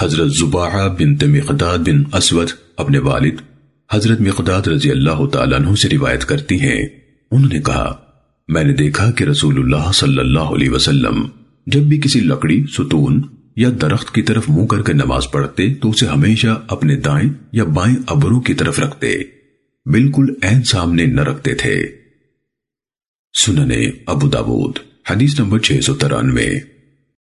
حضرت زباعہ بنت مقداد بن اسود اپنے والد حضرت مقداد رضی اللہ تعالیٰ عنہ سے روایت کرتی ہیں۔ انہوں نے کہا، میں نے دیکھا کہ رسول اللہ صلی اللہ علیہ وسلم جب بھی کسی لکڑی، ستون یا درخت کی طرف منہ کر کے نماز پڑھتے تو اسے ہمیشہ اپنے دائیں یا بائیں ابروں کی طرف رکھتے۔ بالکل عین سامنے نہ رکھتے تھے۔ سننے ابو داود، حدیث نمبر 693